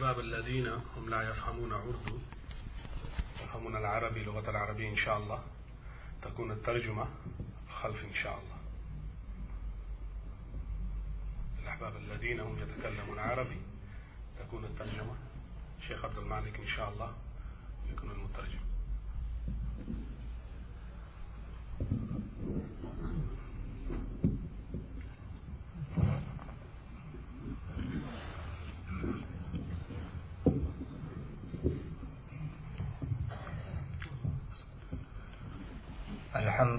الأحباب الذين هم لا يفهمون أردو يفهمون العربي لغة العربية إن شاء الله. تكون الترجمة خلف إن شاء الله. الأحباب الذين هم يتكلمون عربي تكون الترجمة. شيخ عبد المالك إن شاء الله يكون المترجم.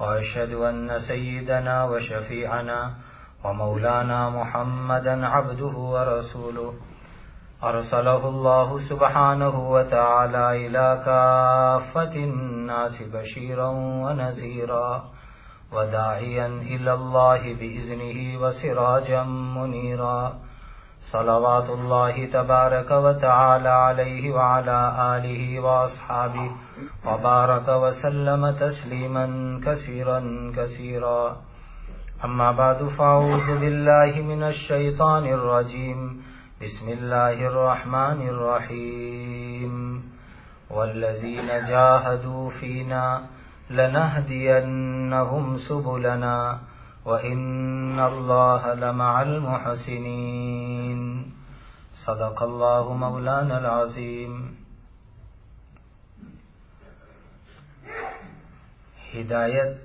وأشهد أن سيدنا وشفيعنا ومولانا محمدا عبده ورسوله. أرسله الله سبحانه وتعالى إلى كافة الناس بشيرا ونذيرا وداعيا إلى الله بإذنه وسراجا منيرا. صلوات الله تبارك وتعالى عليه وعلى آله وأصحابه وبارك وسلم تسليما كثيرا كثيرا. أما بعد، فأعوذ بالله من الشيطان الرجيم. بسم الله الرحمن الرحيم. والذين جاهدوا فينا لنهدينهم سبلنا. وإن الله لمع المحسنين. صدق الله مولانا العظيم. ہدایت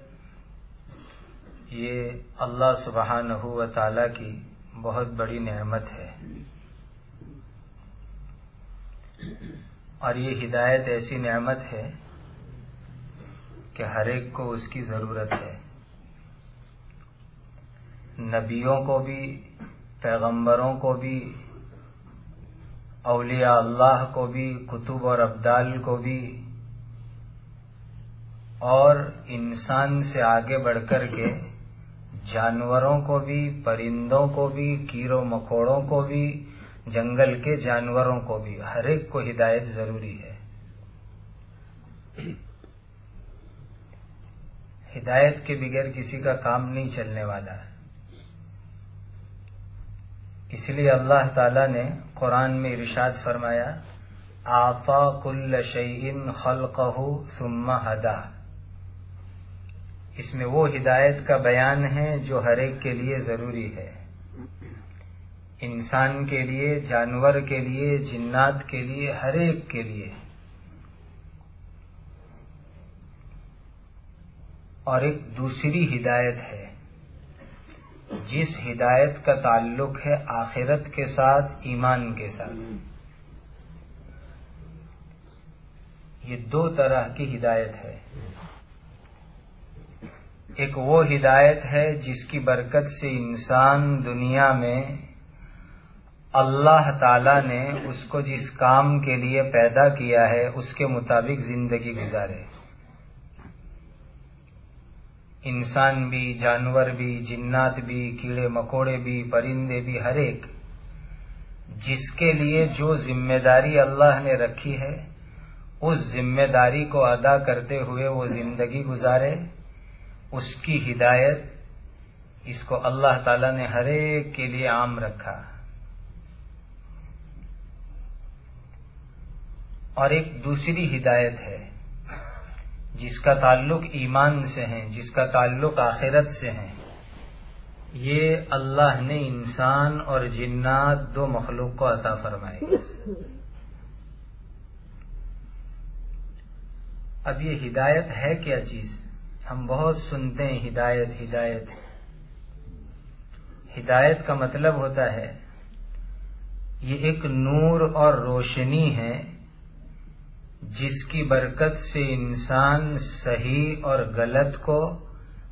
یہ اللہ سبحانہ و تعالی کی بہت بڑی نعمت ہے۔ اور یہ ہدایت ایسی نعمت ہے کہ ہر ایک کو اس کی ضرورت ہے۔ نبیوں کو بھی، پیغمبروں کو بھی، اولیاء اللہ کو بھی، کتب اور ابدال کو بھی، اور انسان سے آگے بڑھ کر کے جانوروں کو بھی، پرندوں کو بھی کیڑوں مکوڑوں کو بھی، جنگل کے جانوروں کو بھی، ہر ایک کو ہدایت ضروری ہے۔ ہدایت کے بغیر کسی کا کام نہیں چلنے والا۔ ہے اس لیے اللہ تعالی نے قرآن میں ارشاد فرمایا آتا کل شعین خلقہ ثم ہدا۔ اس میں وہ ہدایت کا بیان ہے جو ہر ایک کے لیے ضروری ہے۔ انسان کے لیے، جانور کے لیے، جنات کے لیے، ہر ایک کے لیے۔ اور ایک دوسری ہدایت ہے۔ جس ہدایت کا تعلق ہے آخرت کے ساتھ، ایمان کے ساتھ۔ یہ دو طرح کی ہدایت ہے۔ ایک وہ ہدایت ہے جس کی برکت سے انسان دنیا میں اللہ تعالی نے اس کو جس کام کے لیے پیدا کیا ہے، اس کے مطابق زندگی گزارے۔ انسان بھی، جانور بھی، جنات بھی، کیڑے مکوڑے بھی، پرندے بھی، ہر ایک۔ جس کے لیے جو ذمہ داری اللہ نے رکھی ہے، اس ذمہ داری کو ادا کرتے ہوئے وہ زندگی گزارے۔ اس کی ہدایت، اس کو اللہ تعالی نے ہر ایک کے لیے عام رکھا۔ اور ایک دوسری ہدایت ہے۔ جس کا تعلق ایمان سے ہے جس کا تعلق آخرت سے ہے یہ اللہ نے انسان اور جنات دو مخلوق کو عطا فرمائے۔ اب یہ ہدایت ہے کیا چیز؟ ہم بہت سنتے ہیں ہدایت ہدایت۔ ہدایت کا مطلب ہوتا ہے، یہ ایک نور اور روشنی ہے۔ جس کی برکت سے انسان صحیح اور غلط کو،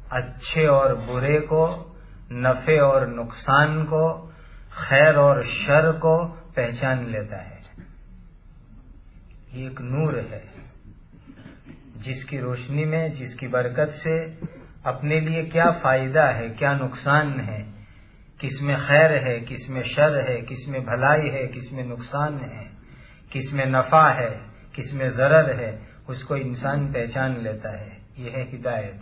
اچھے اور برے کو، نفع اور نقصان کو، خیر اور شر کو پہچان لیتا ہے۔ یہ ایک نور ہے، جس کی روشنی میں، جس کی برکت سے اپنے لیے کیا فائدہ ہے، کیا نقصان ہے۔ کس میں خیر ہے، کس میں شر ہے، کس میں بھلائی ہے، کس میں نقصان ہے، کس میں نفع ہے۔ کس میں ضرر ہے، اس کو انسان پہچان لیتا ہے۔ یہ ہے ہدایت۔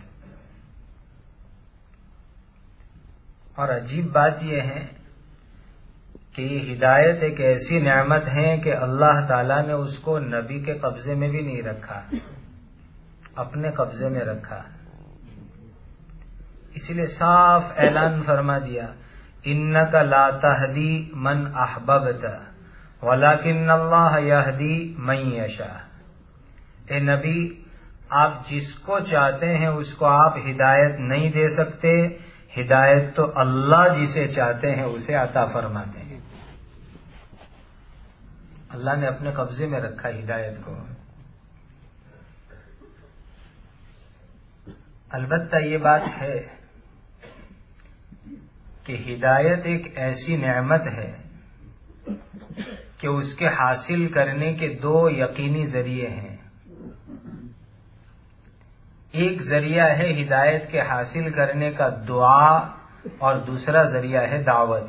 اور عجیب بات یہ ہے کہ یہ ہدایت ایک ایسی نعمت ہے کہ اللہ تعالی نے اس کو نبی کے قبضے میں بھی نہیں رکھا، اپنے قبضے میں رکھا۔ اسی لیے صاف اعلان فرما دیا ان کا لا تہدی من احببت ولاکن اللہ یہدی من یشا اے نبی، آپ جس کو چاہتے ہیں اس کو آپ ہدایت نہیں دے سکتے۔ ہدایت تو اللہ جسے چاہتے ہیں اسے عطا فرماتے ہیں۔ اللہ نے اپنے قبضے میں رکھا ہدایت کو۔ البتہ یہ بات ہے کہ ہدایت ایک ایسی نعمت ہے کہ اس کے حاصل کرنے کے دو یقینی ذریعے ہیں۔ ایک ذریعہ ہے ہدایت کے حاصل کرنے کا دعا اور دوسرا ذریعہ ہے دعوت۔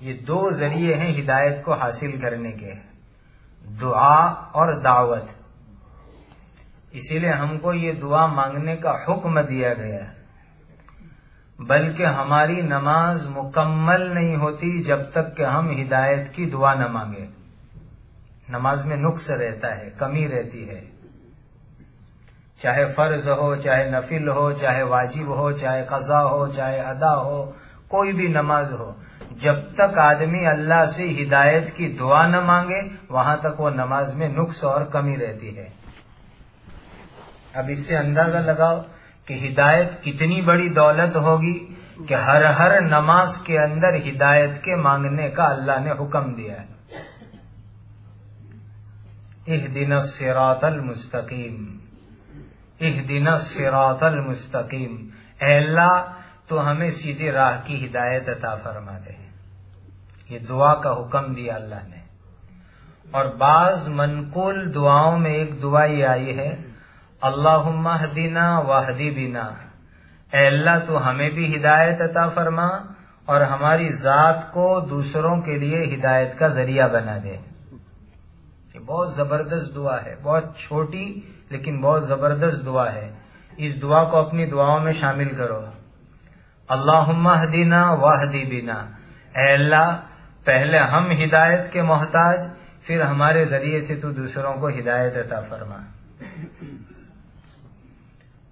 یہ دو ذریعے ہیں ہدایت کو حاصل کرنے کے، دعا اور دعوت۔ اسی لیے ہم کو یہ دعا مانگنے کا حکم دیا گیا۔ ہے بلکہ ہماری نماز مکمل نہیں ہوتی جب تک کہ ہم ہدایت کی دعا نہ مانگے نماز میں نقص رہتا ہے، کمی رہتی ہے۔ چاہے فرض ہو، چاہے نفل ہو، چاہے واجب ہو، چاہے قضا ہو، چاہے ادا ہو، کوئی بھی نماز ہو، جب تک آدمی اللہ سے ہدایت کی دعا نہ مانگے، وہاں تک وہ نماز میں نقص اور کمی رہتی ہے۔ اب اس سے اندازہ لگاؤ کہ ہدایت کتنی بڑی دولت ہوگی کہ ہر ہر نماز کے اندر ہدایت کے مانگنے کا اللہ نے حکم دیا ہے۔ اح دن سیرات المستقیم۔ اح دن سیرات المستقیم۔ اے اللہ، تو ہمیں سیدھی راہ کی ہدایت عطا فرما دے۔ یہ دعا کا حکم دیا اللہ نے۔ اور بعض منقول دعاؤں میں ایک دعا یہ آئی ہے اللہ دینا واہدی بینا اے اللہ، تو ہمیں بھی ہدایت عطا فرما اور ہماری ذات کو دوسروں کے لیے ہدایت کا ذریعہ بنا دے۔ یہ بہت زبردست دعا ہے۔ بہت چھوٹی لیکن بہت زبردست دعا ہے۔ اس دعا کو اپنی دعاؤں میں شامل کرو۔ اللہ دینا واہدی بینا اے اللہ، پہلے ہم ہدایت کے محتاج، پھر ہمارے ذریعے سے تو دوسروں کو ہدایت عطا فرما۔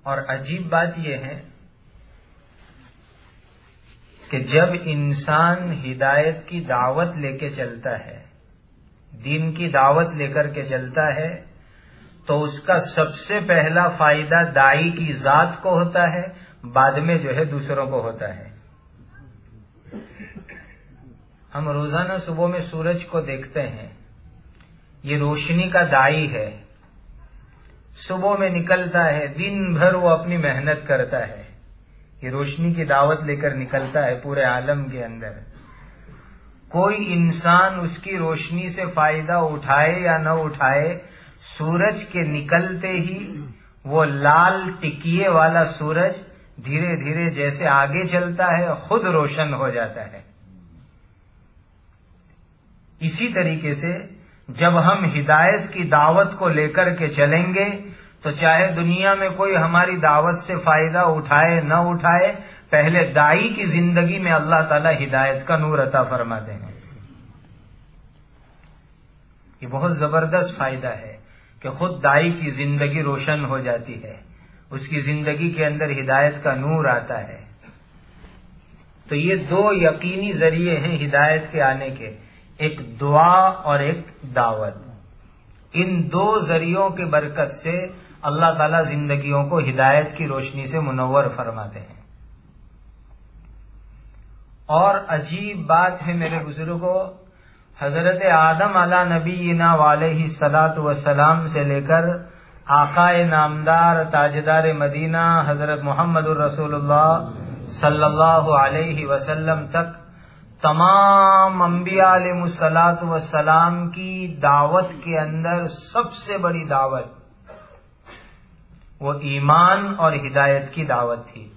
اور عجیب بات یہ ہے کہ جب انسان ہدایت کی دعوت لے کے چلتا ہے، دین کی دعوت لے کر کے چلتا ہے، تو اس کا سب سے پہلا فائدہ دائی کی ذات کو ہوتا ہے، بعد میں جو ہے دوسروں کو ہوتا ہے۔ ہم روزانہ صبح میں سورج کو دیکھتے ہیں، یہ روشنی کا دائی ہے۔ صبح میں نکلتا ہے، دن بھر وہ اپنی محنت کرتا ہے۔ یہ روشنی کی دعوت لے کر نکلتا ہے پورے عالم کے اندر۔ کوئی انسان اس کی روشنی سے فائدہ اٹھائے یا نہ اٹھائے، سورج کے نکلتے ہی وہ لال ٹکیے والا سورج دھیرے دھیرے جیسے آگے چلتا ہے، خود روشن ہو جاتا ہے۔ اسی طریقے سے جب ہم ہدایت کی دعوت کو لے کر کے چلیں گے تو چاہے دنیا میں کوئی ہماری دعوت سے فائدہ اٹھائے نہ اٹھائے، پہلے دائی کی زندگی میں اللہ تعالی ہدایت کا نور عطا فرماتے ہیں۔ یہ بہت زبردست فائدہ ہے کہ خود دائی کی زندگی روشن ہو جاتی ہے، اس کی زندگی کے اندر ہدایت کا نور آتا ہے۔ تو یہ دو یقینی ذریعے ہیں ہدایت کے آنے کے، ایک دعا اور ایک دعوت۔ ان دو ذریعوں کے برکت سے اللہ تعالی زندگیوں کو ہدایت کی روشنی سے منور فرماتے ہیں۔ اور عجیب بات ہے میرے بزرگوں حضرت آدم علا نبی والے سلاط وسلام سے لے کر آقائے نامدار تاجدار مدینہ حضرت محمد الرسول اللہ صلی اللہ علیہ وسلم تک تمام انبیاء علیہ السلاط وسلام کی دعوت کے اندر سب سے بڑی دعوت وہ ایمان اور ہدایت کی دعوت تھی۔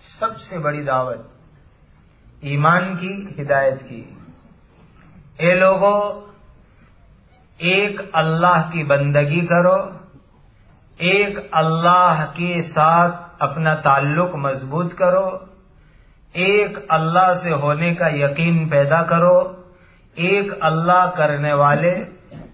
سب سے بڑی دعوت ایمان کی، ہدایت کی۔ اے لوگوں ایک اللہ کی بندگی کرو، ایک اللہ کے ساتھ اپنا تعلق مضبوط کرو، ایک اللہ سے ہونے کا یقین پیدا کرو، ایک اللہ کرنے والے،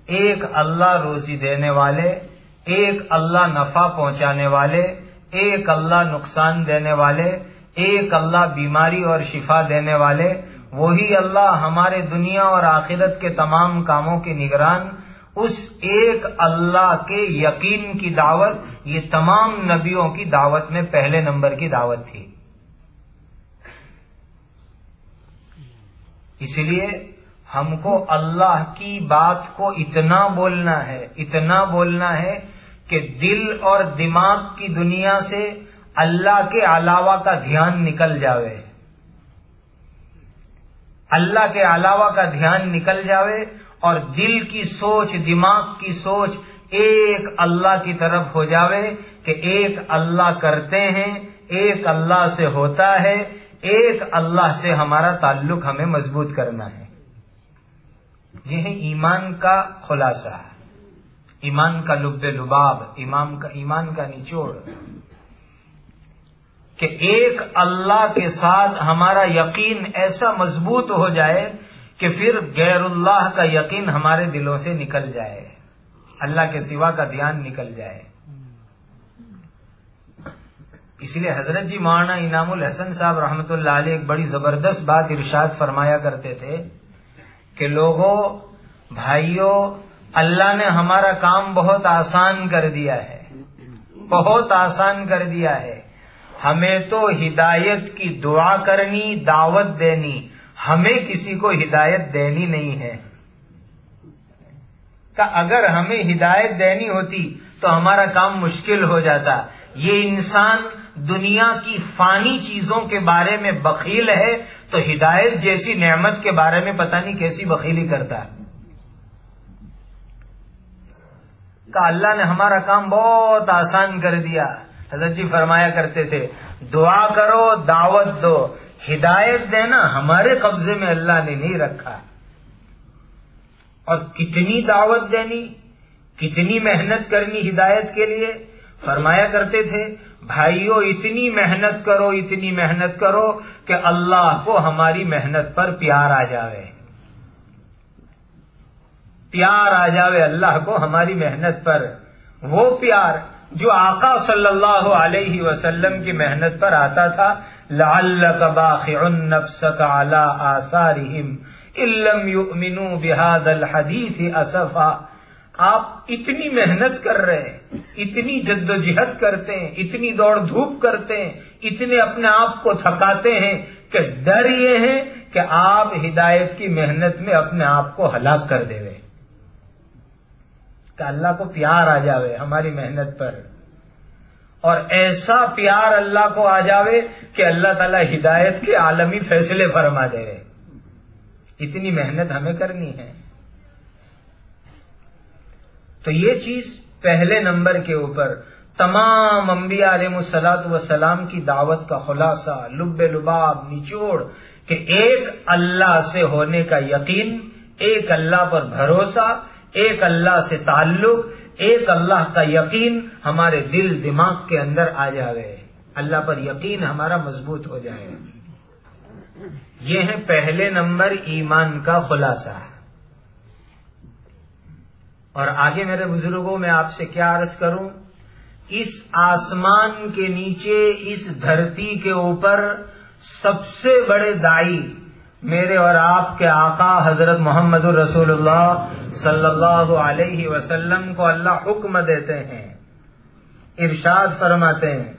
ایک اللہ روزی دینے والے ایک اللہ نفع پہنچانے والے، ایک اللہ نقصان دینے والے، ایک اللہ بیماری اور شفا دینے والے، وہی اللہ ہمارے دنیا اور آخرت کے تمام کاموں کے نگران، اس ایک اللہ کے یقین کی دعوت، یہ تمام نبیوں کی دعوت میں پہلے نمبر کی دعوت تھی۔ اس لیے ہم کو اللہ کی بات کو اتنا بولنا ہے، اتنا بولنا ہے کہ دل اور دماغ کی دنیا سے اللہ کے علاوہ کا دھیان نکل جاوے۔ اللہ کے علاوہ کا دھیان نکل جاوے اور دل کی سوچ، دماغ کی سوچ ایک اللہ کی طرف ہو جاوے کہ ایک اللہ کرتے ہیں، ایک اللہ سے ہوتا ہے، ایک اللہ سے ہمارا تعلق ہمیں مضبوط کرنا ہے۔ یہ ایمان کا خلاصہ۔ ہے ایمان کا لب لباب، ایمان کا ایمان کا نچوڑ۔ کہ ایک اللہ کے ساتھ ہمارا یقین ایسا مضبوط ہو جائے کہ پھر غیر اللہ کا یقین ہمارے دلوں سے نکل جائے۔ اللہ کے سوا کا دھیان نکل جائے۔ اس لیے حضرت جی مولانا انعام الحسن صاحب رحمت اللہ علیہ ایک بڑی زبردست بات ارشاد فرمایا کرتے تھے کہ لوگوں، بھائیوں اللہ نے ہمارا کام بہت آسان کر دیا ہے۔ بہت آسان کر دیا ہے۔ ہمیں تو ہدایت کی دعا کرنی، دعوت دینی، ہمیں کسی کو ہدایت دینی نہیں ہے۔ کہ اگر ہمیں ہدایت دینی ہوتی تو ہمارا کام مشکل ہو جاتا۔ یہ انسان دنیا کی فانی چیزوں کے بارے میں بخیل ہے تو ہدایت جیسی نعمت کے بارے میں پتہ نہیں کیسی بخیلی کرتا۔ ہے کہ اللہ نے ہمارا کام بہت آسان کر دیا۔ حضرت جی فرمایا کرتے تھے، دعا کرو، دعوت دو۔ ہدایت دینا ہمارے قبضے میں اللہ نے نہیں رکھا۔ اور کتنی دعوت دینی، کتنی محنت کرنی ہدایت کے لیے؟ فرمایا کرتے تھے بھائیوں اتنی محنت کرو، اتنی محنت کرو کہ اللہ کو ہماری محنت پر پیار آ جاوے۔ پیار آ جاوے اللہ کو ہماری محنت پر۔ وہ پیار جو آقا صلی اللہ علیہ وسلم کی محنت پر آتا تھا لعلک باخع نفسک علی آثارہم الحدیث اسفا آپ اتنی محنت کر رہے ہیں، اتنی جد و جہد کرتے ہیں، اتنی دوڑ دھوپ کرتے ہیں، اتنے اپنے آپ کو تھکاتے ہیں کہ ڈر یہ ہے کہ آپ ہدایت کی محنت میں اپنے آپ کو ہلاک کر دے رہے ہیں۔ کہ اللہ کو پیار آ جاوے ہماری محنت پر۔ اور ایسا پیار اللہ کو آ جاوے کہ اللہ تعالی ہدایت کے عالمی فیصلے فرما دے۔ اتنی محنت ہمیں کرنی ہے۔ تو یہ چیز پہلے نمبر کے اوپر تمام انبیاء علیہ مسلاط وسلام کی دعوت کا خلاصہ، لب لباب، نچوڑ، کہ ایک اللہ سے ہونے کا یقین، ایک اللہ پر بھروسہ ایک اللہ سے تعلق، ایک اللہ کا یقین ہمارے دل، دماغ کے اندر آ جائے اللہ پر یقین ہمارا مضبوط ہو جائے۔ یہ ہے پہلے نمبر ایمان کا خلاصہ۔ اور آگے میرے بزرگوں، میں آپ سے کیا عرض کروں؟ اس آسمان کے نیچے، اس دھرتی کے اوپر سب سے بڑے دائی میرے اور آپ کے آقا حضرت محمد الرسول اللہ صلی اللہ علیہ وسلم کو اللہ حکم دیتے ہیں، ارشاد فرماتے ہیں،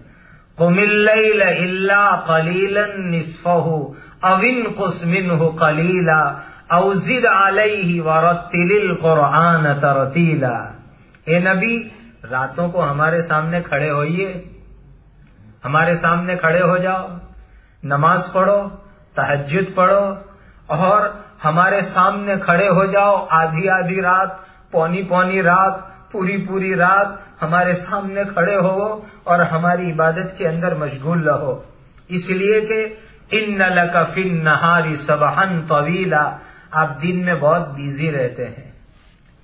قم اللیل الا قلیلا نصفه اوین قسمن قلیلا اوزد علیہ ورتل القرآن ترتیلا۔ اے نبی، راتوں کو ہمارے سامنے کھڑے ہوئیے، ہمارے سامنے کھڑے ہو جاؤ، نماز پڑھو تحجد پڑھو اور ہمارے سامنے کھڑے ہو جاؤ، آدھی آدھی رات، پونی پونی رات، پوری پوری رات ہمارے سامنے کھڑے ہو اور ہماری عبادت کے اندر مشغول رہو۔ اس لیے کہ ان فن نہاری سبہن طویلا، آپ دن میں بہت بیزی رہتے ہیں،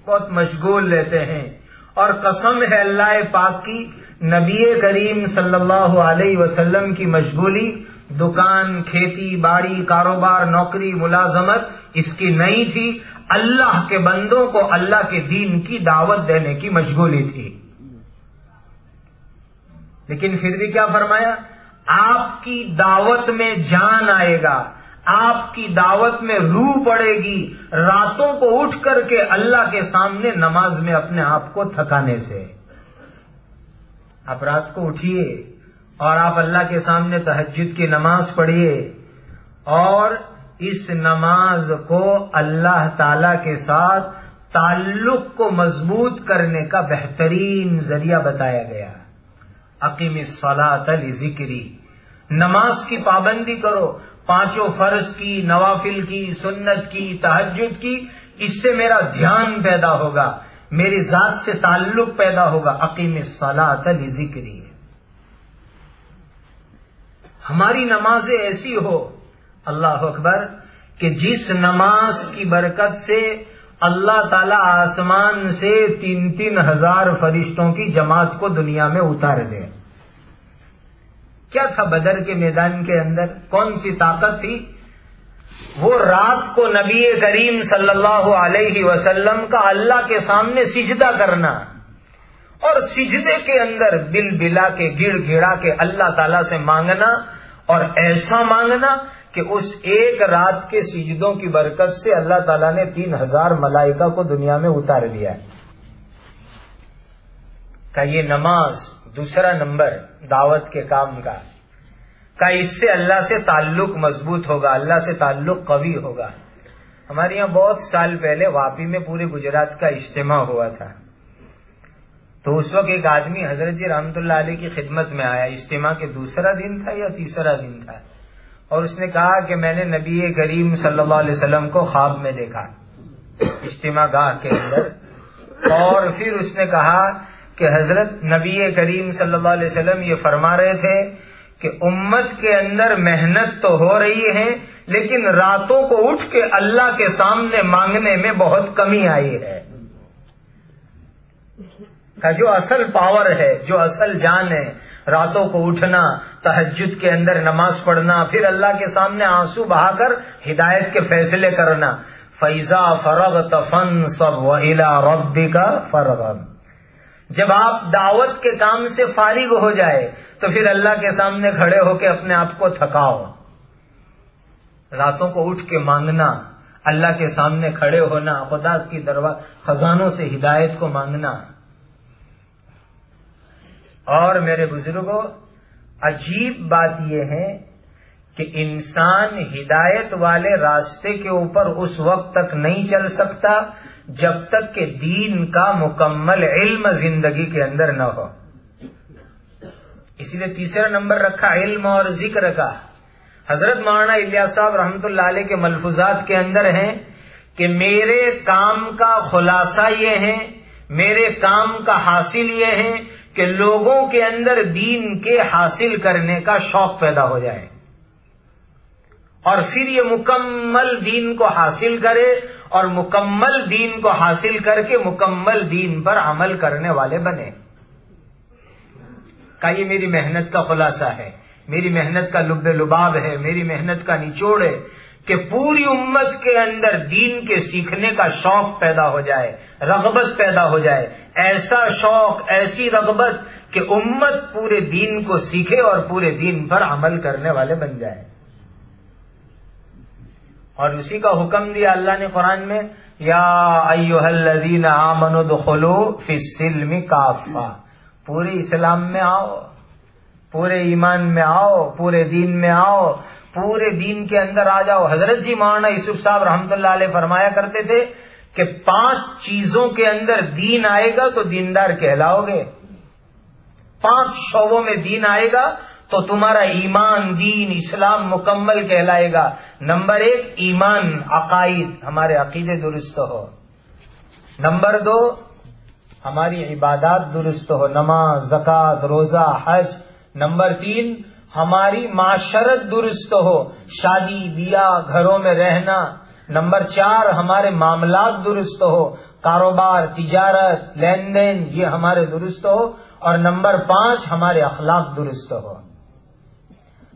بہت مشغول رہتے ہیں۔ اور قسم ہے اللہ پاک کی، نبی کریم صلی اللہ علیہ وسلم کی مشغولی دکان، کھیتی، باڑی، کاروبار، نوکری، ملازمت، اس کی نہیں تھی۔ اللہ کے بندوں کو اللہ کے دین کی دعوت دینے کی مشغولی تھی۔ لیکن پھر بھی کیا فرمایا؟ آپ کی دعوت میں جان آئے گا۔ آپ کی دعوت میں روح پڑے گی۔ راتوں کو اٹھ کر کے اللہ کے سامنے نماز میں اپنے آپ کو تھکانے سے۔ آپ رات کو اٹھیے۔ اور آپ اللہ کے سامنے تہجد کی نماز پڑھیے اور اس نماز کو اللہ تعالی کے ساتھ تعلق کو مضبوط کرنے کا بہترین ذریعہ بتایا گیا۔ عقیم صلاح ذکری نماز کی پابندی کرو۔ پانچوں فرض کی، نوافل کی، سنت کی تحجد کی، اس سے میرا دھیان پیدا ہوگا، میری ذات سے تعلق پیدا ہوگا۔ عقیم صلاح ذکری ہماری نمازیں ایسی ہو۔ اللہ اکبر، کہ جس نماز کی برکت سے اللہ تعالی آسمان سے تین تین ہزار فرشتوں کی جماعت کو دنیا میں اتار دے۔ کیا تھا بدر کے میدان کے اندر؟ کون سی طاقت تھی؟ وہ رات کو نبی کریم صلی اللہ علیہ وسلم کا اللہ کے سامنے سجدہ کرنا اور سجدے کے اندر دل بلا کے گڑ گڑا کے اللہ تعالی سے مانگنا اور ایسا مانگنا کہ اس ایک رات کے سجدوں کی برکت سے اللہ تعالیٰ نے تین ہزار ملائکہ کو دنیا میں اتار دیا کا یہ نماز دوسرا نمبر دعوت کے کام کا۔ کا اس سے اللہ سے تعلق مضبوط ہوگا، اللہ سے تعلق قوی ہوگا۔ ہمارے یہاں بہت سال پہلے واپی میں پورے گجرات کا اجتماع ہوا تھا۔ تو اس وقت ایک آدمی حضرت جی رحمت اللہ علیہ کی خدمت میں آیا، اجتماع کے دوسرا دن تھا یا تیسرا دن تھا؟ اور اس نے کہا کہ میں نے نبی کریم صلی اللہ علیہ وسلم کو خواب میں دیکھا، اجتماع گاہ کے اندر۔ اور پھر اس نے کہا کہ حضرت نبی کریم صلی اللہ علیہ وسلم یہ فرما رہے تھے کہ امت کے اندر محنت تو ہو رہی ہے، لیکن راتوں کو اٹھ کے اللہ کے سامنے مانگنے میں بہت کمی آئی ہے۔ جو اصل پاور ہے، جو اصل جان ہے، راتوں کو اٹھنا تحجد کے اندر نماز پڑھنا، پھر اللہ کے سامنے آنسو بہا کر ہدایت کے فیصلے کرنا۔ فیضا فرغ تفن سب ولا ربی کا فرغ جب آپ دعوت کے کام سے فارغ ہو جائے، تو پھر اللہ کے سامنے کھڑے ہو کے اپنے آپ کو تھکاؤ۔ راتوں کو اٹھ کے مانگنا، اللہ کے سامنے کھڑے ہونا، خدا کی دروا خزانوں سے ہدایت کو مانگنا۔ اور میرے بزرگوں عجیب بات یہ ہے کہ انسان ہدایت والے راستے کے اوپر اس وقت تک نہیں چل سکتا جب تک کہ دین کا مکمل علم زندگی کے اندر نہ ہو۔ اس لیے تیسرا نمبر رکھا، علم اور ذکر کا۔ حضرت مولانا الیاس صاحب رحمت اللہ علیہ کے ملفوظات کے اندر ہیں کہ میرے کام کا خلاصہ یہ ہے میرے کام کا حاصل یہ ہے کہ لوگوں کے اندر دین کے حاصل کرنے کا شوق پیدا ہو جائے اور پھر یہ مکمل دین کو حاصل کرے اور مکمل دین کو حاصل کر کے مکمل دین پر عمل کرنے والے بنے۔ کا یہ میری محنت کا خلاصہ ہے، میری محنت کا لب لباب ہے، میری محنت کا نچوڑ ہے کہ پوری امت کے اندر دین کے سیکھنے کا شوق پیدا ہو جائے، رغبت پیدا ہو جائے۔ ایسا شوق، ایسی رغبت کہ امت پورے دین کو سیکھے اور پورے دین پر عمل کرنے والے بن جائے۔ اور اسی کا حکم دیا اللہ نے قرآن میں، یا الذین آمنوا دخلوا فی السلم کافا پورے اسلام میں آؤ، پورے ایمان میں آؤ، پورے دین میں آؤ۔ پورے دین کے اندر آ جاؤ۔ حضرت جی مولانا یوسف صاحب رحمت اللہ علیہ فرمایا کرتے تھے کہ پانچ چیزوں کے اندر دین آئے گا تو دیندار کہلاؤ گے۔ پانچ شعبوں میں دین آئے گا تو تمہارا ایمان، دین، اسلام مکمل کہلائے گا۔ نمبر ایک، ایمان، عقائد، ہمارے عقیدے درست ہو۔ نمبر دو، ہماری عبادات درست ہو، نماز زکات روزہ، حج۔ نمبر تین ہماری معاشرت درست ہو، شادی، بیاہ، گھروں میں رہنا۔ نمبر چار، ہمارے معاملات درست ہو، کاروبار، تجارت، لین دین، یہ ہمارے درست ہو۔ اور نمبر پانچ، ہمارے اخلاق درست ہو۔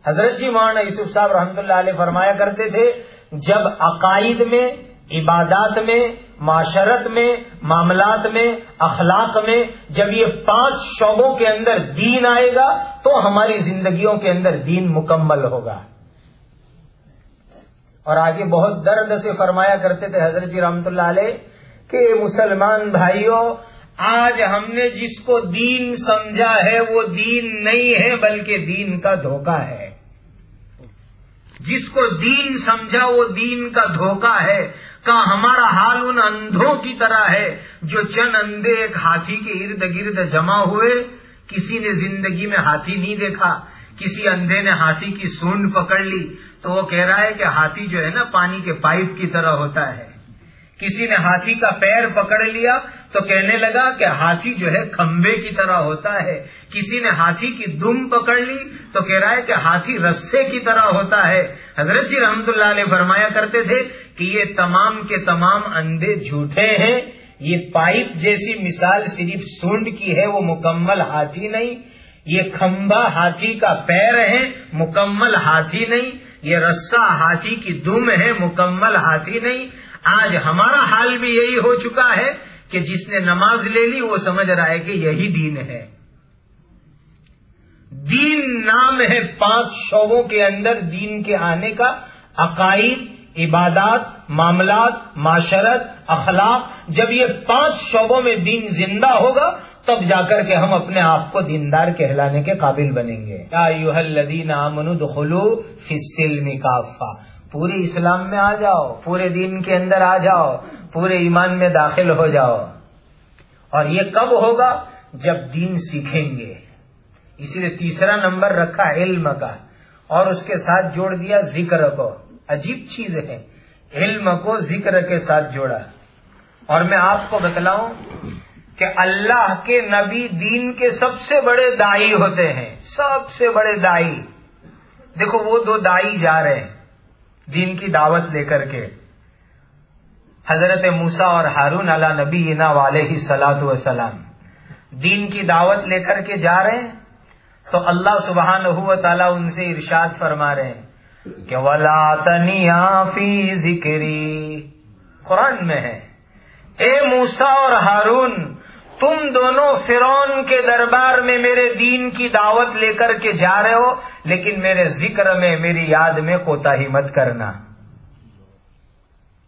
حضرت جی مولانا یوسف صاحب رحمتہ اللہ علیہ فرمایا کرتے تھے، جب عقائد میں، عبادات میں معاشرت میں، معاملات میں، اخلاق میں جب یہ پانچ شعبوں کے اندر دین آئے گا تو ہماری زندگیوں کے اندر دین مکمل ہوگا۔ اور آگے بہت درد سے فرمایا کرتے تھے حضرت جی رحمتہ اللہ علیہ کہ مسلمان بھائیوں آج ہم نے جس کو دین سمجھا ہے وہ دین نہیں ہے بلکہ دین کا دھوکہ ہے۔ جس کو دین سمجھا وہ دین کا دھوکہ ہے۔ کا ہمارا حال ان اندھوں کی طرح ہے جو چند اندھے ایک ہاتھی کے ارد گرد جمع ہوئے۔ کسی نے زندگی میں ہاتھی نہیں دیکھا، کسی اندھے نے ہاتھی کی سونڈ پکڑ لی۔ تو وہ کہہ رہا ہے کہ ہاتھی جو ہے نا، پانی کے پائپ کی طرح ہوتا ہے۔ کسی نے ہاتھی کا پیر پکڑ لیا تو کہنے لگا کہ ہاتھی جو ہے کھمبے کی طرح ہوتا ہے۔ کسی نے ہاتھی کی دم پکڑ لی تو کہہ رہا ہے کہ ہاتھی رسے کی طرح ہوتا ہے۔ حضرت جی رحمت اللہ علیہ فرمایا کرتے تھے کہ یہ تمام کے تمام اندھے جھوٹے ہیں۔ یہ پائپ جیسی مثال صرف سونڈ کی ہے، وہ مکمل ہاتھی نہیں۔ یہ کھمبا ہاتھی کا پیر ہے، مکمل ہاتھی نہیں۔ یہ رسا ہاتھی کی دم ہے، مکمل ہاتھی نہیں۔ آج ہمارا حال بھی یہی ہو چکا ہے کہ جس نے نماز لے لی، وہ سمجھ رہا ہے کہ یہی دین ہے۔ دین نام ہے پانچ شعبوں کے اندر دین کے آنے کا۔ عقائد، عبادات، معاملات، معاشرت، اخلاق۔ جب یہ پانچ شعبوں میں دین زندہ ہوگا، تب جا کر کے ہم اپنے آپ کو دیندار کہلانے کے قابل بنیں گے۔ الدین امن دخلو فصل کافا پورے اسلام میں آ جاؤ، پورے دین کے اندر آ جاؤ۔ پورے ایمان میں داخل ہو جاؤ۔ اور یہ کب ہوگا؟ جب دین سیکھیں گے۔ اسی لیے تیسرا نمبر رکھا علم کا۔ اور اس کے ساتھ جوڑ دیا ذکر کو۔ عجیب چیز ہے۔ علم کو ذکر کے ساتھ جوڑا۔ اور میں آپ کو بتلاؤں کہ اللہ کے نبی دین کے سب سے بڑے دائی ہوتے ہیں۔ سب سے بڑے دائی۔ دیکھو وہ دو دائی جا رہے ہیں۔ دین کی دعوت لے کر کے۔ حضرت موسا اور ہارون علا نبی والے ہی سلاد وسلام دین کی دعوت لے کر کے جا رہے ہیں، تو اللہ سبحان ہو تعالیٰ ان سے ارشاد فرما رہے ہیں کہ ولا تنیا فی ذکری قرآن میں ہے، اے موسا اور ہارون تم دونوں فرون کے دربار میں میرے دین کی دعوت لے کر کے جا رہے ہو، لیکن میرے ذکر میں، میری یاد میں کوتا ہی مت کرنا۔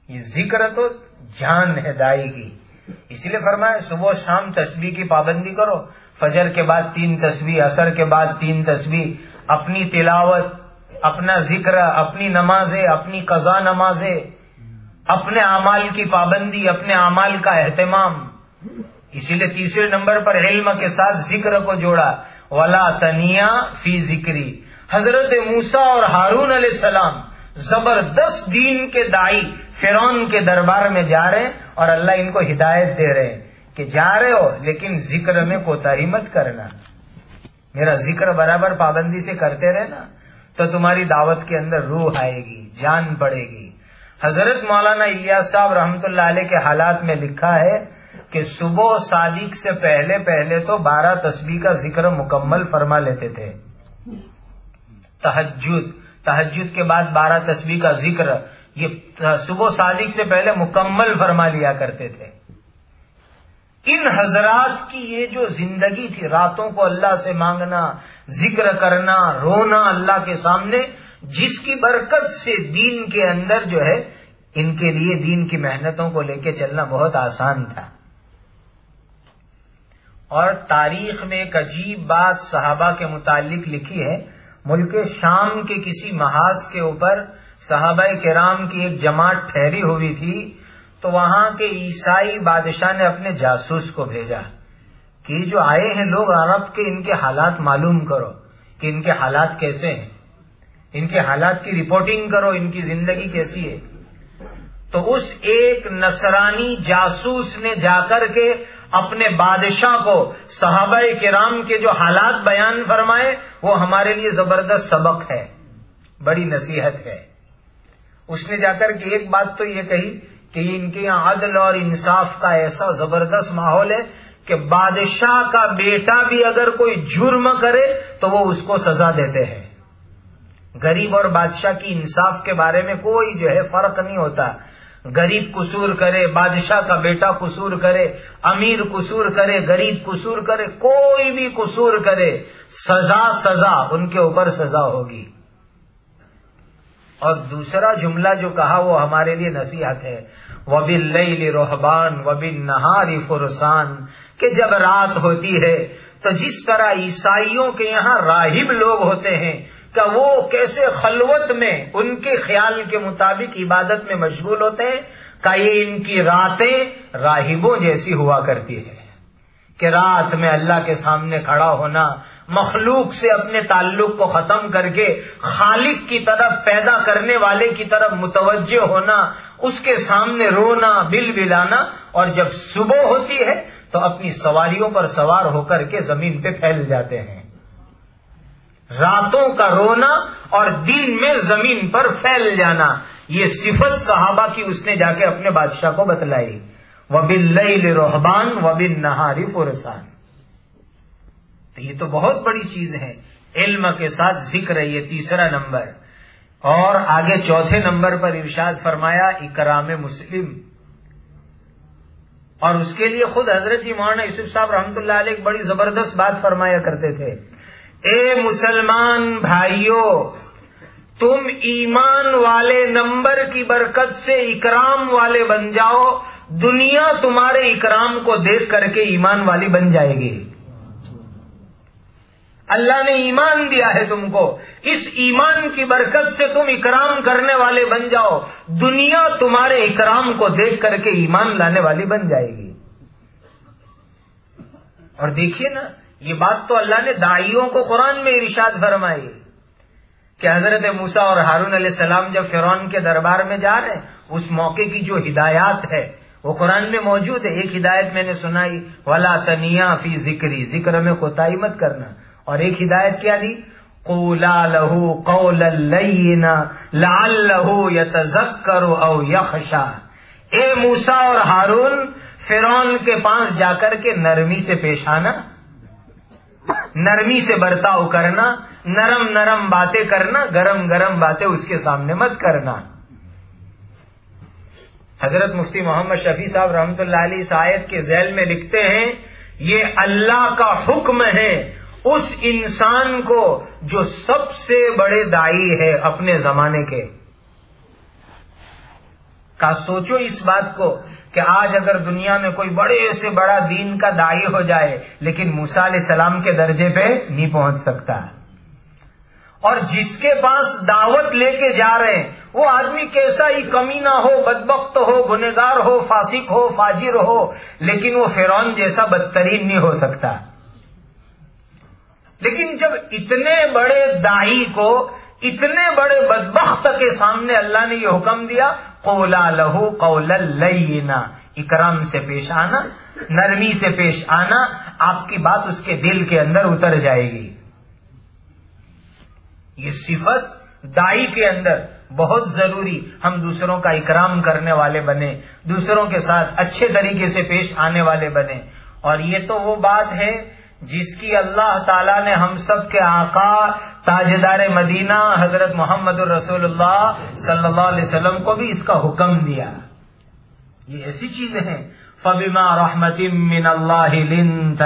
یہ ذکر تو جان ہے دائی کی۔ اس لیے فرمایا، صبح شام تسبیح کی پابندی کرو۔ فجر کے بعد تین تصویر اثر کے بعد تین تصویر اپنی تلاوت، اپنا ذکر، اپنی نمازیں، اپنی قضا نمازیں۔ اپنے اعمال کی پابندی، اپنے اعمال کا اہتمام۔ اسی لیے تیسرے نمبر پر علم کے ساتھ ذکر کو جوڑا۔ ولا تنیا فی ذکری حضرت موسا اور ہارون علیہ السلام زبردست دین کے دائی۔ فرون کے دربار میں جا رہے اور اللہ ان کو ہدایت دے رہے کہ جا رہے ہو، لیکن ذکر میں کوتا مت کرنا۔ میرا ذکر برابر پابندی سے کرتے رہنا، تو تمہاری دعوت کے اندر روح آئے گی، جان پڑے گی۔ حضرت مولانا الیاس صاحب رحمت اللہ علیہ کے حالات میں لکھا ہے کہ صبح صادق سے پہلے پہلے تو بارہ تسبیح کا ذکر مکمل فرما لیتے تھے۔ تحجد تحجد کے بعد بارہ تسبیح کا ذکر یہ صبح صادق سے پہلے مکمل فرما لیا کرتے تھے۔ ان حضرات کی یہ جو زندگی تھی، راتوں کو اللہ سے مانگنا، ذکر کرنا، رونا اللہ کے سامنے، جس کی برکت سے دین کے اندر جو ہے، ان کے لیے دین کی محنتوں کو لے کے چلنا بہت آسان تھا۔ اور تاریخ میں ایک عجیب بات صحابہ کے متعلق لکھی ہے، ملک شام کے کسی محاذ کے اوپر صحابہ کرام کی ایک جماعت ٹھہری ہوئی تھی، تو وہاں کے عیسائی بادشاہ نے اپنے جاسوس کو بھیجا کہ جو آئے ہیں لوگ عرب کے، ان کے حالات معلوم کرو کہ ان کے حالات کیسے ہیں۔ ان کے حالات کی رپورٹنگ کرو، ان کی زندگی کیسی ہے۔ تو اس ایک نصرانی جاسوس نے جا کر کے اپنے بادشاہ کو، صحابہ کرام کے جو حالات بیان فرمائے، وہ ہمارے لیے زبردست سبق ہے، بڑی نصیحت ہے۔ اس نے جا کر کے ایک بات تو یہ کہی کہ ان کے یہاں عدل اور انصاف کا ایسا زبردست ماحول ہے کہ بادشاہ کا بیٹا بھی اگر کوئی جرم کرے تو وہ اس کو سزا دیتے ہیں۔ غریب اور بادشاہ کی انصاف کے بارے میں کوئی جو ہے فرق نہیں ہوتا۔ غریب قصور کرے، بادشاہ کا بیٹا قصور کرے، امیر قصور کرے، غریب قصور کرے، کوئی بھی قصور کرے، سزا سزا ان کے اوپر سزا ہوگی۔ اور دوسرا جملہ جو کہا وہ ہمارے لیے نصیحت ہے وبل روحبان وبن نہاری فرسان، کہ جب رات ہوتی ہے تو جس طرح عیسائیوں کے یہاں راہب لوگ ہوتے ہیں، کہ وہ کیسے خلوت میں ان کے خیال کے مطابق عبادت میں مشغول ہوتے ہیں، کہ یہ ان کی راتیں راہبوں جیسی ہوا کرتی ہے کہ رات میں اللہ کے سامنے کھڑا ہونا، مخلوق سے اپنے تعلق کو ختم کر کے خالق کی طرف، پیدا کرنے والے کی طرف متوجہ ہونا، اس کے سامنے رونا، بل بلانا، اور جب صبح ہوتی ہے تو اپنی سواریوں پر سوار ہو کر کے زمین پہ پھیل جاتے ہیں۔ راتوں کا رونا اور دن میں زمین پر پھیل جانا، یہ صفت صحابہ کی اس نے جا کے اپنے بادشاہ کو بتلائی۔ وہ بل روحبان و بن نہاری فرسان۔ تو یہ تو بہت بڑی چیز ہے۔ علم کے ساتھ ذکر ہے یہ تیسرا نمبر۔ اور آگے چوتھے نمبر پر ارشاد فرمایا، اکرام مسلم۔ اور اس کے لیے خود حضرت جی مولانا یوسف صاحب رحمۃ اللہ علیہ ایک بڑی زبردست بات فرمایا کرتے تھے۔ اے مسلمان بھائیوں تم ایمان والے نمبر کی برکت سے اکرام والے بن جاؤ، دنیا تمہارے اکرام کو دیکھ کر کے ایمان والی بن جائے گی۔ اللہ نے ایمان دیا ہے تم کو۔ اس ایمان کی برکت سے تم اکرام کرنے والے بن جاؤ۔ دنیا تمہارے اکرام کو دیکھ کر کے ایمان لانے والی بن جائے گی۔ اور دیکھیے نا، یہ بات تو اللہ نے دائیوں کو قرآن میں ارشاد فرمائی۔ کہ حضرت موسا اور ہارون علیہ السلام جب فرون کے دربار میں جا رہے ہیں، اس موقع کی جو ہدایات ہے، وہ قرآن میں موجود ہے۔ ایک ہدایت میں نے سنائی، ولا تنیا فی ذکری ذکر میں کوتا مت کرنا۔ اور ایک ہدایت کیا دی؟ کولا لہو قول لال لہو کرو او یخشا اے موسا اور ہارون فرون کے پاس جا کر کے نرمی سے پیش آنا۔ نرمی سے برتاؤ کرنا، نرم نرم باتیں کرنا، گرم گرم باتیں اس کے سامنے مت کرنا۔ حضرت مفتی محمد شفیع صاحب رحمۃ اللہ علیہ سائد کے ذیل میں لکھتے ہیں، یہ اللہ کا حکم ہے اس انسان کو جو سب سے بڑے دائی ہے اپنے زمانے کے۔ کا سوچو اس بات کو کہ آج اگر دنیا میں کوئی بڑے سے بڑا دین کا دائی ہو جائے، لیکن موسا علیہ السلام کے درجے پہ نہیں پہنچ سکتا۔ اور جس کے پاس دعوت لے کے جا رہے ہیں، وہ آدمی کیسا ہی کمی نہ ہو، بدبخت ہو گنےگار ہو، فاسق ہو، فاجر ہو، لیکن وہ فرون جیسا بدترین نہیں ہو سکتا۔ لیکن جب اتنے بڑے دائی کو اتنے بڑے بدبخت کے سامنے اللہ نے یہ حکم دیا کولا لہو قول لینا اکرام سے پیش آنا، نرمی سے پیش آنا، آپ کی بات اس کے دل کے اندر اتر جائے گی۔ یہ صفت دائی کے اندر بہت ضروری ہم دوسروں کا اکرام کرنے والے بنے دوسروں کے ساتھ اچھے طریقے سے پیش آنے والے بنے اور یہ تو وہ بات ہے جس کی اللہ تعالی نے ہم سب کے آقا تاجدار مدینہ حضرت محمد الرسول اللہ صلی اللہ علیہ وسلم کو بھی اس کا حکم دیا۔ یہ ایسی چیزیں ہیں۔ فبیما رحمت من اللہ لنت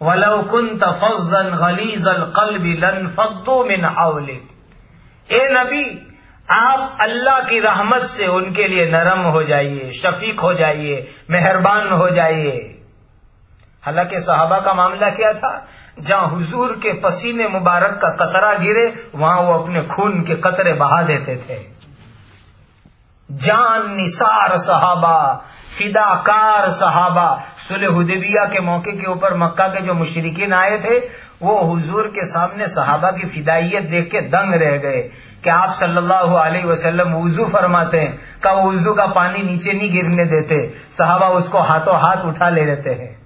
ولو كنت فظا غلیظ القلب لنفضوا من حولك۔ اے نبی، آپ اللہ کی رحمت سے ان کے لیے نرم ہو جائیے، شفیق ہو جائیے، مہربان ہو جائیے۔ حالانکہ صحابہ کا معاملہ کیا تھا؟ جہاں حضور کے پسینے مبارک کا قطرہ گرے، وہاں وہ اپنے خون کے قطرے بہا دیتے تھے۔ جان نثار صحابہ فدا کار صحابہ۔ سلح حدیبیہ کے موقع کے اوپر مکہ کے جو مشرقین آئے تھے، وہ حضور کے سامنے صحابہ کی فدائیت دیکھ کے دنگ رہ گئے کہ آپ صلی اللہ علیہ وسلم وضو فرماتے ہیں، کہ وضو کا پانی نیچے نہیں گرنے دیتے۔ صحابہ اس کو ہاتھوں ہاتھ اٹھا لے لیتے ہیں۔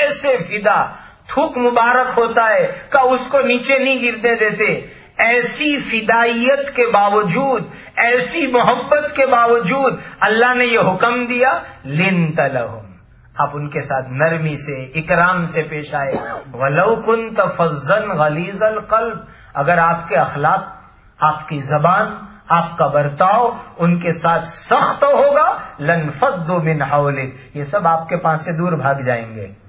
ایسے فدا، تھوک مبارک ہوتا ہے کہ اس کو نیچے نہیں گرنے دیتے۔ ایسی فدائیت کے باوجود، ایسی محبت کے باوجود اللہ نے یہ حکم دیا لن تلحم آپ ان کے ساتھ نرمی سے، اکرام سے پیش آئے۔ ولو کن تفزن غلیز القلب۔ اگر آپ کے اخلاق، آپ کی زبان، آپ کا برتاؤ ان کے ساتھ سخت ہوگا لن فد من حولک یہ سب آپ کے پاس سے دور بھاگ جائیں گے۔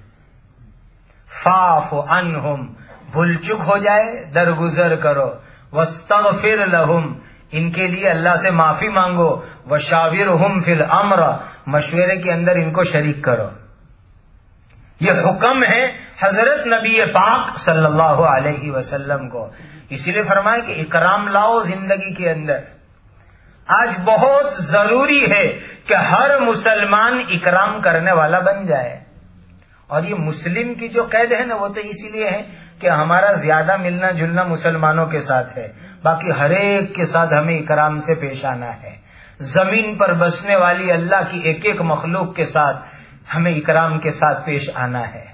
فاف انہم بھول چک ہو جائے، درگزر کرو۔ وسطر لہم ان کے لیے اللہ سے معافی مانگو۔ و شاور ہم فل امر مشورے کے اندر ان کو شریک کرو۔ یہ حکم ہے حضرت نبی پاک صلی اللہ علیہ وسلم کو۔ اسی لیے فرمائے کہ اکرام لاؤ زندگی کے اندر۔ آج بہت ضروری ہے کہ ہر مسلمان اکرام کرنے والا بن جائے۔ اور یہ مسلم کی جو قید ہے نا، وہ تو اسی لیے ہے کہ ہمارا زیادہ ملنا جلنا مسلمانوں کے ساتھ ہے۔ باقی ہر ایک کے ساتھ ہمیں اکرام سے پیش آنا ہے۔ زمین پر بسنے والی اللہ کی ایک ایک مخلوق کے ساتھ ہمیں اکرام کے ساتھ پیش آنا ہے۔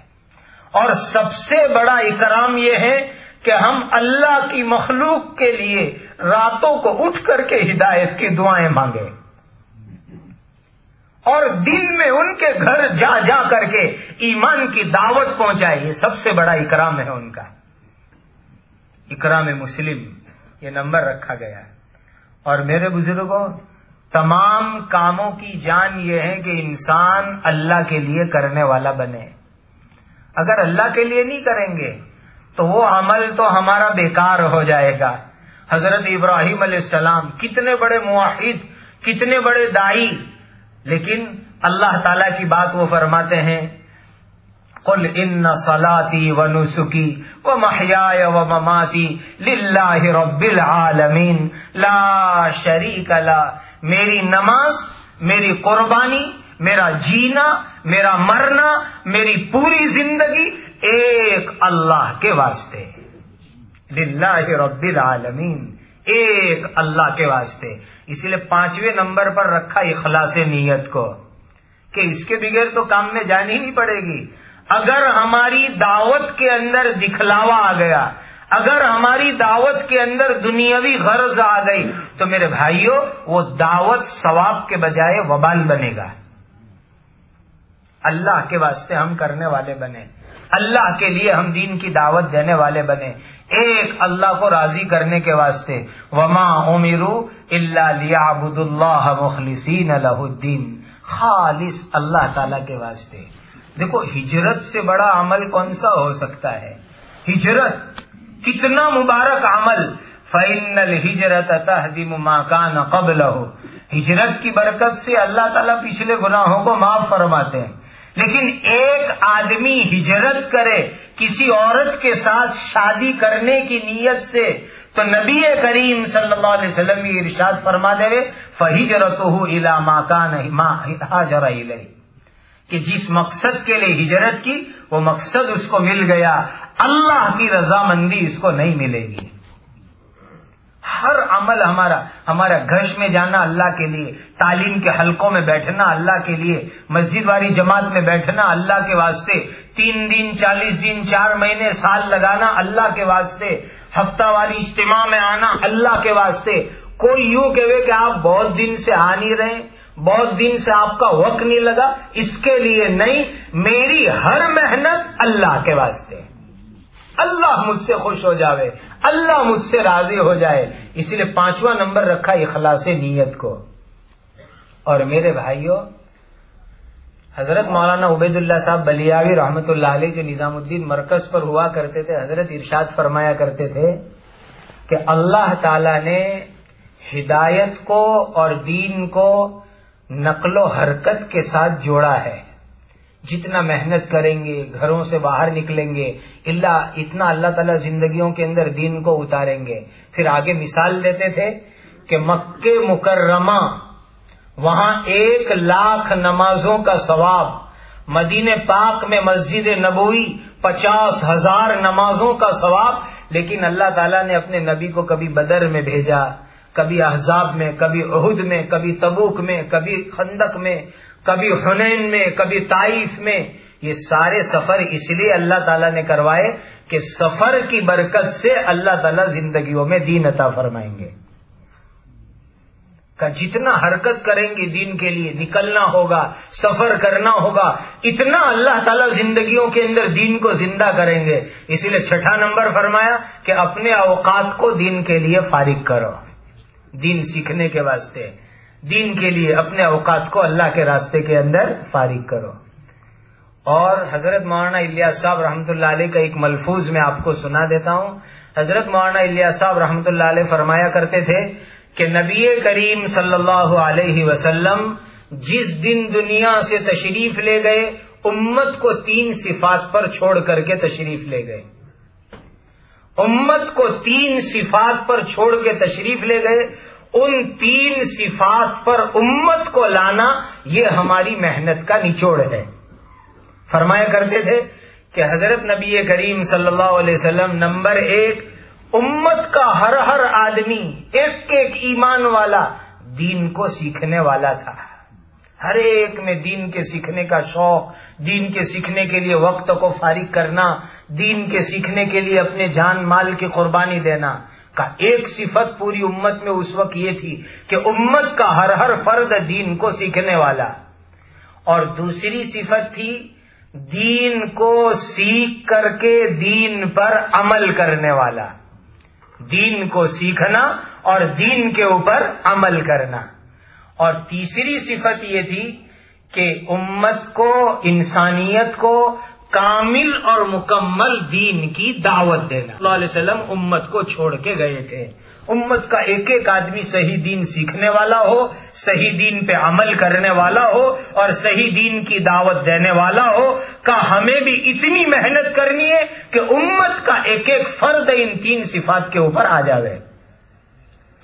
اور سب سے بڑا اکرام یہ ہے کہ ہم اللہ کی مخلوق کے لیے راتوں کو اٹھ کر کے ہدایت کی دعائیں مانگیں۔ اور دن میں ان کے گھر جا جا کر کے ایمان کی دعوت پہنچائے یہ سب سے بڑا اکرام ہے ان کا۔ اکرام مسلم، یہ نمبر رکھا گیا ہے۔ اور میرے بزرگوں، تمام کاموں کی جان یہ ہے کہ انسان اللہ کے لیے کرنے والا بنے۔ اگر اللہ کے لیے نہیں کریں گے، تو وہ عمل تو ہمارا بیکار ہو جائے گا۔ حضرت ابراہیم علیہ السلام، کتنے بڑے معاہد کتنے بڑے دائی لیکن اللہ تعالی کی بات وہ فرماتے ہیں، قل ان سلاتی و نسخی و محیا و مماتی لاہ رب العالمین لا شریک لا میری نماز، میری قربانی، میرا جینا، میرا مرنا، میری پوری زندگی ایک اللہ کے واسطے۔ للہ رب العالمین ایک اللہ کے واسطے۔ اسی لیے پانچویں نمبر پر رکھا اخلاص نیت کو کہ اس کے بغیر تو کام میں جانی نہیں پڑے گی۔ اگر ہماری دعوت کے اندر دکھلاوا آ گیا، اگر ہماری دعوت کے اندر دنیاوی غرض آ گئی، تو میرے بھائیوں وہ دعوت ثواب کے بجائے وبال بنے گا۔ اللہ کے واسطے ہم کرنے والے بنے۔ اللہ کے لیے ہم دین کی دعوت دینے والے بنے۔ ایک اللہ کو راضی کرنے کے واسطے۔ وما امیرو اللہ لیا ابود اللہ مخلصین الہ الدین خالص اللہ تعالی کے واسطے۔ دیکھو، ہجرت سے بڑا عمل کون سا ہو سکتا ہے؟ ہجرت۔ کتنا مبارک عمل۔ فعن الجرت تحدیم ماکان قبل ہو ہجرت کی برکت سے اللہ تعالیٰ پچھلے گناہوں کو معاف فرماتے ہیں۔ لیکن ایک آدمی ہجرت کرے کسی عورت کے ساتھ شادی کرنے کی نیت سے، تو نبی کریم صلی اللہ علیہ وسلم یہ ارشاد فرما دے فہجرت ہو الا حاجر کہ جس مقصد کے لیے ہجرت کی، وہ مقصد اس کو مل گیا۔ اللہ کی رضامندی اس کو نہیں ملے گی۔ ہر عمل ہمارا ہمارا گش میں جانا اللہ کے لیے، تعلیم کے حلقوں میں بیٹھنا اللہ کے لیے، مسجد والی جماعت میں بیٹھنا اللہ کے واسطے، تین دن، چالیس دن، چار مہینے سال لگانا اللہ کے واسطے، ہفتہ والی اجتماع میں آنا اللہ کے واسطے۔ کوئی یوں کہ آپ بہت دن سے آ نہیں رہے، بہت دن سے آپ کا وقت نہیں لگا، اس کے لیے نہیں، میری ہر محنت اللہ کے واسطے۔ اللہ مجھ سے خوش ہو جاوے، اللہ مجھ سے راضی ہو جائے۔ اسی لیے پانچواں نمبر رکھا اخلاص نیت کو۔ اور میرے بھائیوں، حضرت مولانا عبید اللہ صاحب بلیاوی رحمت اللہ علیہ جو نظام الدین مرکز پر ہوا کرتے تھے، حضرت ارشاد فرمایا کرتے تھے کہ اللہ تعالی نے ہدایت کو اور دین کو نقل و حرکت کے ساتھ جوڑا ہے۔ جتنا محنت کریں گے، گھروں سے باہر نکلیں گے اللہ اتنا اللہ تعالیٰ زندگیوں کے اندر دین کو اتاریں گے۔ پھر آگے مثال دیتے تھے کہ مکہ مکرمہ، وہاں ایک لاکھ نمازوں کا ثواب مدین پاک میں مسجد نبوی پچاس ہزار نمازوں کا ثواب، لیکن اللہ تعالیٰ نے اپنے نبی کو کبھی بدر میں بھیجا، کبھی احزاب میں، کبھی عہد میں، کبھی تبوک میں، کبھی خندق میں۔ کبھی حنین میں، کبھی طائف میں، یہ سارے سفر اس لیے اللہ تعالیٰ نے کروائے کہ سفر کی برکت سے اللہ تعالیٰ زندگیوں میں دین عطا فرمائیں گے۔ کا جتنا حرکت کریں گے دین کے لیے، نکلنا ہوگا، سفر کرنا ہوگا، اتنا اللہ تعالیٰ زندگیوں کے اندر دین کو زندہ کریں گے۔ اسی لیے چھٹا نمبر فرمایا کہ اپنے اوقات کو دین کے لیے فارغ کرو۔ دین سیکھنے کے واسطے۔ دین کے لیے اپنے اوقات کو اللہ کے راستے کے اندر فارغ کرو۔ اور حضرت مولانا الیاس صاحب رحمۃ اللہ علیہ کا ایک ملفوظ میں آپ کو سنا دیتا ہوں۔ حضرت مولانا الیاس صاحب رحمۃ اللہ علیہ فرمایا کرتے تھے کہ نبی کریم صلی اللہ علیہ وسلم جس دن دنیا سے تشریف لے گئے، امت کو تین صفات پر چھوڑ کر کے تشریف لے گئے۔ امت کو تین صفات پر چھوڑ کے تشریف لے گئے۔ ان تین صفات پر امت کو لانا یہ ہماری محنت کا نچوڑ ہے۔ فرمایا کرتے تھے کہ حضرت نبی کریم صلی اللہ علیہ وسلم نمبر ایک، امت کا ہر ہر آدمی، ایک ایک ایمان والا دین کو سیکھنے والا تھا۔ ہر ایک میں دین کے سیکھنے کا شوق، دین کے سیکھنے کے لیے وقت کو فارغ کرنا، دین کے سیکھنے کے لیے اپنے جان مال کی قربانی دینا۔ کا ایک صفت پوری امت میں اس وقت یہ تھی کہ امت کا ہر ہر فرد دین کو سیکھنے والا۔ اور دوسری صفت تھی دین کو سیکھ کر کے دین پر عمل کرنے والا۔ دین کو سیکھنا اور دین کے اوپر عمل کرنا۔ اور تیسری صفت یہ تھی کہ امت کو، انسانیت کو کامل اور مکمل دین کی دعوت دینا۔ اللہ علیہ وسلم امت کو چھوڑ کے گئے تھے۔ امت کا ایک ایک آدمی صحیح دین سیکھنے والا ہو، صحیح دین پہ عمل کرنے والا ہو اور صحیح دین کی دعوت دینے والا ہو، کا ہمیں بھی اتنی محنت کرنی ہے کہ امت کا ایک ایک فرد ان تین صفات کے اوپر آ جاوے۔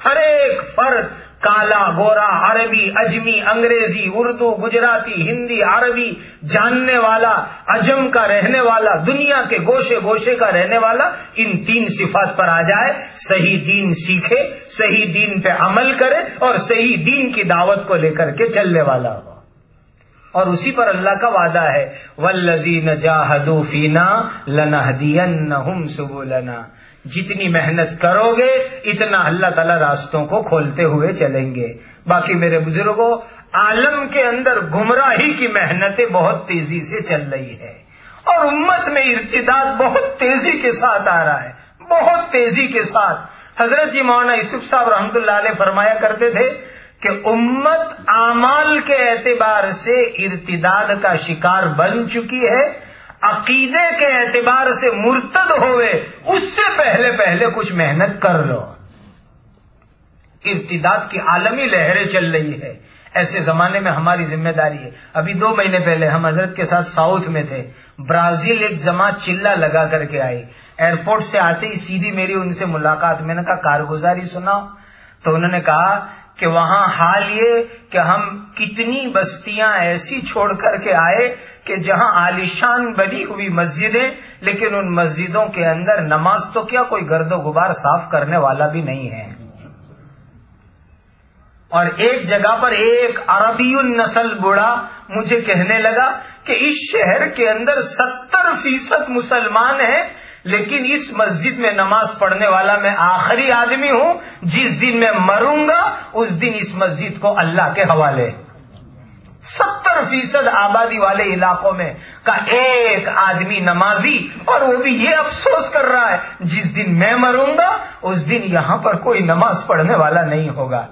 ہر ایک فرد، کالا، گورا، عربی، اجمی، انگریزی، اردو، گجراتی، ہندی، عربی، جاننے والا اجم کا رہنے والا، دنیا کے گوشے گوشے کا رہنے والا، ان تین صفات پر آ جائے، صحیح دین سیکھے، صحیح دین پہ عمل کرے اور صحیح دین کی دعوت کو لے کر کے چلنے والا ہو۔ اور اسی پر اللہ کا وعدہ ہے ولزی نجاہدو فینا لنا دین سبو لنا جتنی محنت کرو گے، اتنا اللہ تعالی راستوں کو کھولتے ہوئے چلیں گے۔ باقی میرے بزرگوں عالم کے اندر گمراہی کی محنتیں بہت تیزی سے چل رہی ہے۔ اور امت میں ارتداد بہت تیزی کے ساتھ آ رہا ہے۔ بہت تیزی کے ساتھ۔ حضرت جی مولانا یوسف صاحب رحمۃ اللہ علیہ فرمایا کرتے تھے کہ امت اعمال کے اعتبار سے ارتداد کا شکار بن چکی ہے۔ عقیدے کے اعتبار سے مرتد ہوئے، اس سے پہلے پہلے کچھ محنت کر لو۔ ارتداد کی عالمی لہریں چل رہی ہے۔ ایسے زمانے میں ہماری ذمہ داری ہے۔ ابھی دو مہینے پہلے ہم حضرت کے ساتھ ساؤتھ میں تھے۔ برازیل ایک جماعت چلا لگا کر کے آئی ایئرپورٹ سے آتے ہی سیدھی میری ان سے ملاقات۔ میں نے کہا، کارگزاری سناؤ۔ تو انہوں نے کہا کہ وہاں حال یہ کہ ہم کتنی بستیاں ایسی چھوڑ کر کے آئے کہ جہاں عالیشان بنی ہوئی مسجدیں، لیکن ان مسجدوں کے اندر نماز تو کیا کوئی گرد و غبار صاف کرنے والا بھی نہیں ہے۔ اور ایک جگہ پر ایک عربی النسل بوڑھا مجھے کہنے لگا کہ اس شہر کے اندر ستر فیصد مسلمان ہیں لیکن اس مسجد میں نماز پڑھنے والا میں آخری آدمی ہوں، جس دن میں مروں گا، اس دن اس مسجد کو اللہ کے حوالے۔ ستر فیصد آبادی والے علاقوں میں کا ایک آدمی نمازی، اور وہ بھی یہ افسوس کر رہا ہے، جس دن میں مروں گا، اس دن یہاں پر کوئی نماز پڑھنے والا نہیں ہوگا۔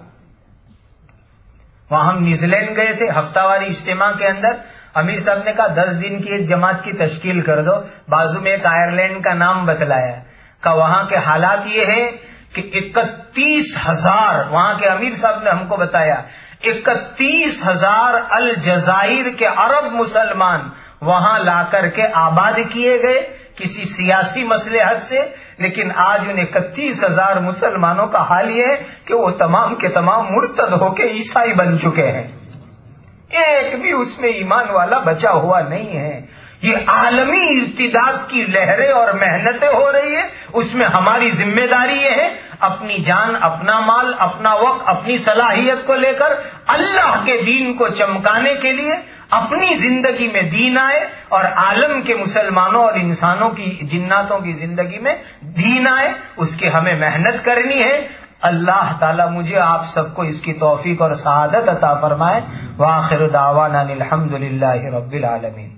وہاں ہم نیوزی لینڈ گئے تھے، ہفتہ واری اجتماع کے اندر۔ امیر صاحب نے کہا، دس دن کی ایک جماعت کی تشکیل کر دو۔ بازو میں ایک آئرلینڈ کا نام بتلایا کہ وہاں کے حالات یہ ہیں کہ اکتیس ہزار، وہاں کے امیر صاحب نے ہم کو بتایا، اکتیس ہزار الجزائر کے عرب مسلمان وہاں لا کر کے آباد کیے گئے کسی سیاسی مسلحت سے۔ لیکن آج ان اکتیس ہزار مسلمانوں کا حال یہ ہے کہ وہ تمام کے تمام مرتد ہو کے عیسائی بن چکے ہیں۔ ایک بھی اس میں ایمان والا بچا ہوا نہیں ہے۔ یہ عالمی ارتداد کی لہریں اور محنتیں ہو رہی ہے اس میں ہماری ذمہ داری یہ ہے، اپنی جان، اپنا مال، اپنا وقت، اپنی صلاحیت کو لے کر اللہ کے دین کو چمکانے کے لیے اپنی زندگی میں دین آئے اور عالم کے مسلمانوں اور انسانوں کی، جناتوں کی زندگی میں دین آئے۔ اس کی ہمیں محنت کرنی ہے۔ اللہ تعالیٰ مجھے آپ سب کو اس کی توفیق اور سعادت عطا فرمائے۔ واخر دعوانا الحمد للہ رب العالمین۔